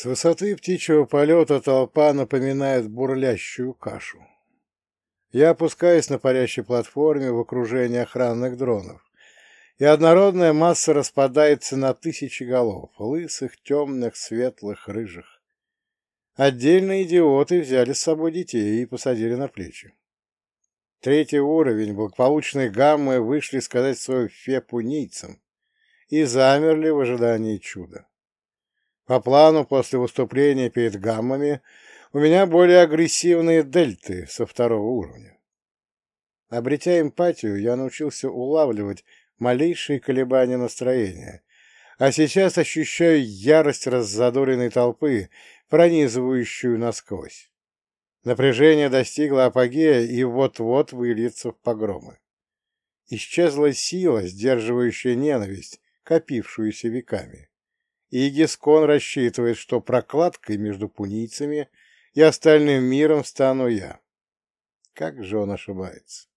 С высоты птичьего полета толпа напоминает бурлящую кашу. Я опускаюсь на парящей платформе в окружении охранных дронов, и однородная масса распадается на тысячи голов, лысых, темных, светлых, рыжих. Отдельные идиоты взяли с собой детей и посадили на плечи. Третий уровень благополучной гаммы вышли сказать свою фепу ницам и замерли в ожидании чуда. По плану, после выступления перед гаммами, у меня более агрессивные дельты со второго уровня. Обретя эмпатию, я научился улавливать малейшие колебания настроения, а сейчас ощущаю ярость раззадоренной толпы, пронизывающую насквозь. Напряжение достигло апогея и вот-вот выльется в погромы. Исчезла сила, сдерживающая ненависть, копившуюся веками. И Гискон рассчитывает, что прокладкой между пунийцами и остальным миром стану я. Как же он ошибается?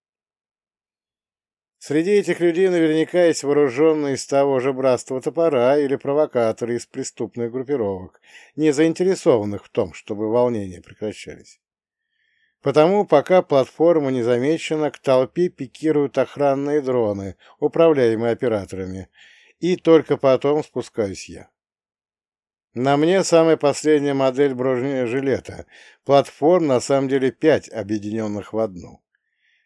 Среди этих людей наверняка есть вооруженные из того же братства топора или провокаторы из преступных группировок, не заинтересованных в том, чтобы волнения прекращались. Потому, пока платформа не замечена, к толпе пикируют охранные дроны, управляемые операторами, и только потом спускаюсь я. На мне самая последняя модель бронежилета. Платформ на самом деле пять, объединенных в одну.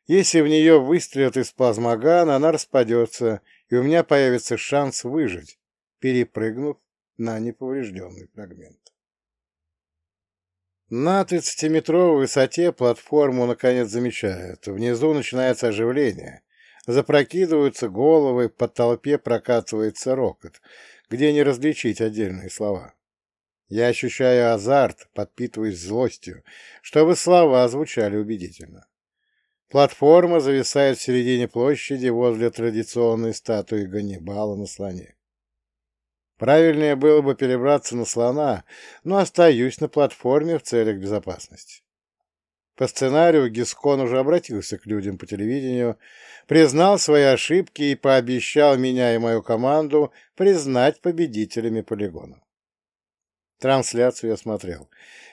Если в нее выстрелят из плазмогана, она распадется, и у меня появится шанс выжить, перепрыгнув на неповрежденный фрагмент. На 30-метровой высоте платформу наконец замечают. Внизу начинается оживление. Запрокидываются головы, по толпе прокатывается рокот, где не различить отдельные слова. Я ощущаю азарт, подпитываюсь злостью, чтобы слова звучали убедительно. Платформа зависает в середине площади возле традиционной статуи Ганнибала на слоне. Правильнее было бы перебраться на слона, но остаюсь на платформе в целях безопасности. По сценарию Гискон уже обратился к людям по телевидению, признал свои ошибки и пообещал меня и мою команду признать победителями полигона. Трансляцию я смотрел.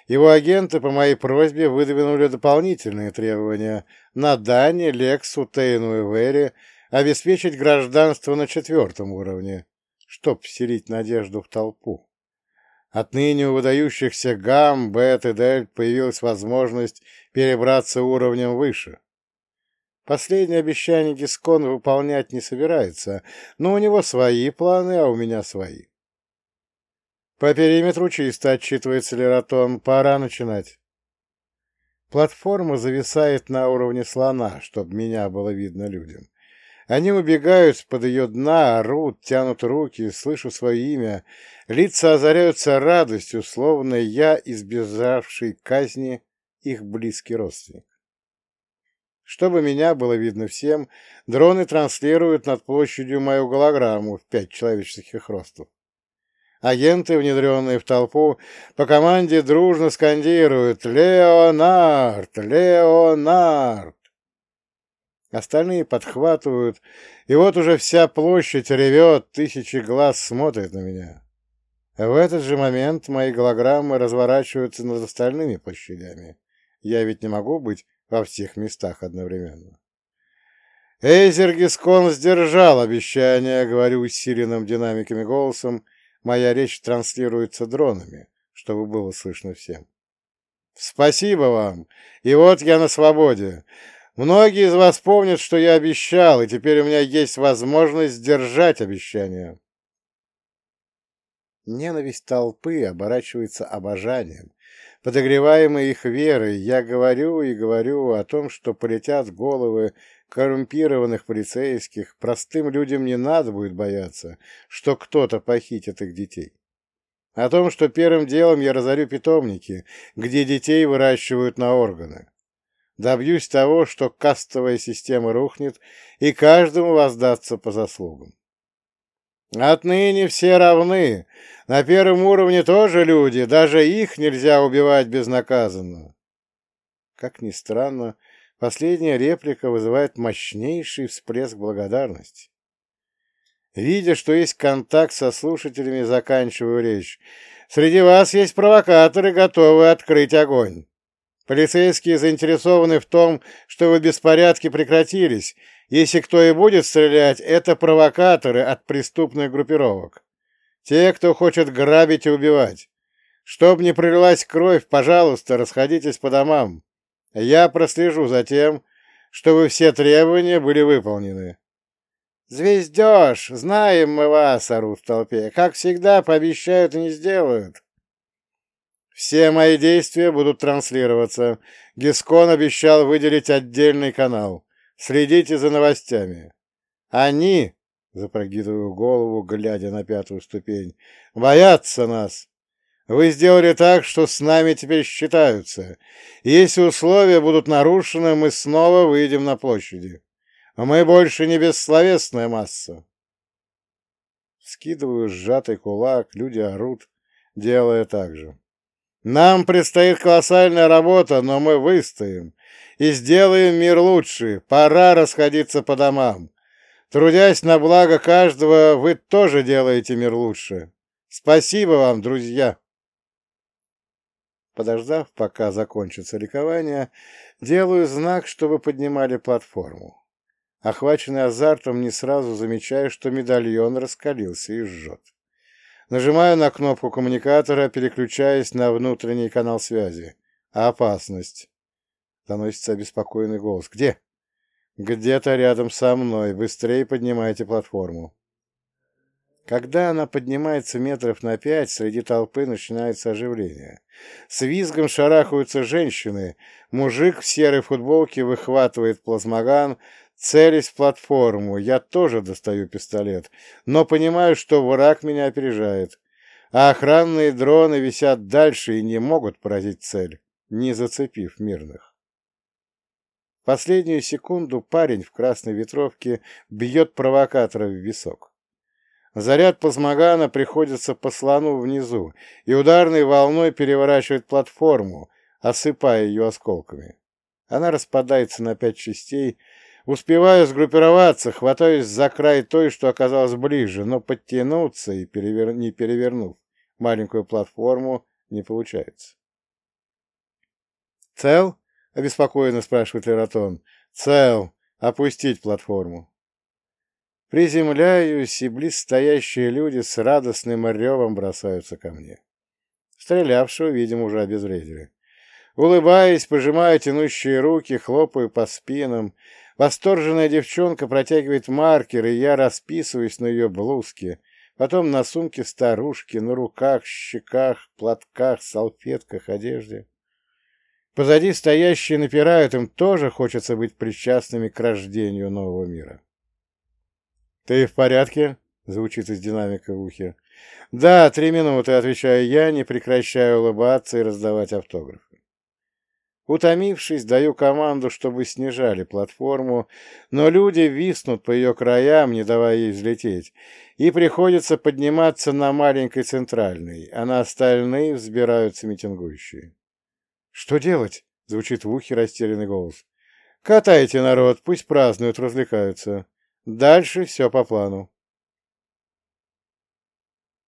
Его агенты по моей просьбе выдвинули дополнительные требования на Дане, Лексу, Тейну и Вере обеспечить гражданство на четвертом уровне, чтоб вселить надежду в толпу. Отныне у выдающихся гам, бет и дельт появилась возможность перебраться уровнем выше. Последнее обещание Гискон выполнять не собирается, но у него свои планы, а у меня свои. По периметру чисто, отчитывается Лератон. Пора начинать. Платформа зависает на уровне слона, чтобы меня было видно людям. Они убегают под ее дна, орут, тянут руки, слышу свое имя. Лица озаряются радостью, словно я, избежавший казни, их близкий родственник. Чтобы меня было видно всем, дроны транслируют над площадью мою голограмму в пять человеческих ростов. Агенты, внедренные в толпу, по команде дружно скандируют «Леонард! Леонард!». Остальные подхватывают, и вот уже вся площадь ревет, тысячи глаз смотрят на меня. В этот же момент мои голограммы разворачиваются над остальными площадями. Я ведь не могу быть во всех местах одновременно. Эйзер Гискон сдержал обещание, говорю усиленным динамиками голосом. Моя речь транслируется дронами, чтобы было слышно всем. Спасибо вам. И вот я на свободе. Многие из вас помнят, что я обещал, и теперь у меня есть возможность сдержать обещание. Ненависть толпы оборачивается обожанием. Подогреваемой их верой, я говорю и говорю о том, что полетят головы коррумпированных полицейских, простым людям не надо будет бояться, что кто-то похитит их детей. О том, что первым делом я разорю питомники, где детей выращивают на органы добьюсь того, что кастовая система рухнет и каждому воздастся по заслугам. Отныне все равны. На первом уровне тоже люди, даже их нельзя убивать безнаказанно. Как ни странно, последняя реплика вызывает мощнейший всплеск благодарности. Видя, что есть контакт со слушателями, заканчиваю речь. Среди вас есть провокаторы, готовые открыть огонь. Полицейские заинтересованы в том, чтобы беспорядки прекратились. Если кто и будет стрелять, это провокаторы от преступных группировок. Те, кто хочет грабить и убивать. Чтоб не пролилась кровь, пожалуйста, расходитесь по домам. Я прослежу за тем, чтобы все требования были выполнены. «Звездеж! Знаем мы вас!» — орут в толпе. «Как всегда, пообещают и не сделают!» «Все мои действия будут транслироваться. Гискон обещал выделить отдельный канал. Следите за новостями. Они, — запрогидываю голову, глядя на пятую ступень, — боятся нас. Вы сделали так, что с нами теперь считаются. Если условия будут нарушены, мы снова выйдем на площади. Мы больше не бессловесная масса. Скидываю сжатый кулак, люди орут, делая так же. Нам предстоит колоссальная работа, но мы выстоим и сделаем мир лучше. Пора расходиться по домам. Трудясь на благо каждого, вы тоже делаете мир лучше. Спасибо вам, друзья. Подождав, пока закончится ликование, делаю знак, чтобы поднимали платформу. Охваченный азартом, не сразу замечаю, что медальон раскалился и жжет. Нажимаю на кнопку коммуникатора, переключаясь на внутренний канал связи. Опасность. Доносится обеспокоенный голос. Где? Где-то рядом со мной. Быстрее поднимайте платформу. Когда она поднимается метров на пять, среди толпы начинается оживление. С визгом шарахаются женщины. Мужик в серой футболке выхватывает плазмоган, Целясь в платформу, я тоже достаю пистолет, но понимаю, что враг меня опережает, а охранные дроны висят дальше и не могут поразить цель, не зацепив мирных. Последнюю секунду парень в красной ветровке бьет провокатора в висок. Заряд плазмогана приходится по слону внизу, и ударной волной переворачивает платформу, осыпая ее осколками. Она распадается на пять частей, Успеваю сгруппироваться, хватаюсь за край той, что оказалось ближе, но подтянуться и перевер... не перевернув маленькую платформу не получается. «Цел?» — обеспокоенно спрашивает Лератон. «Цел. Опустить платформу». Приземляюсь, и близстоящие люди с радостным ревом бросаются ко мне. Стрелявшего, видимо, уже обезвредили. Улыбаясь, пожимаю тянущие руки, хлопаю по спинам, Восторженная девчонка протягивает маркер, и я расписываюсь на ее блузке, потом на сумке старушки, на руках, щеках, платках, салфетках, одежде. Позади стоящие напирают, им тоже хочется быть причастными к рождению нового мира. «Ты в порядке?» — звучит из динамика в ухе. «Да, три минуты», — отвечаю я, не прекращая улыбаться и раздавать автограф. Утомившись, даю команду, чтобы снижали платформу, но люди виснут по ее краям, не давая ей взлететь, и приходится подниматься на маленькой центральной, а на остальные взбираются митингующие. «Что делать?» — звучит в ухе растерянный голос. «Катайте народ, пусть празднуют, развлекаются. Дальше все по плану».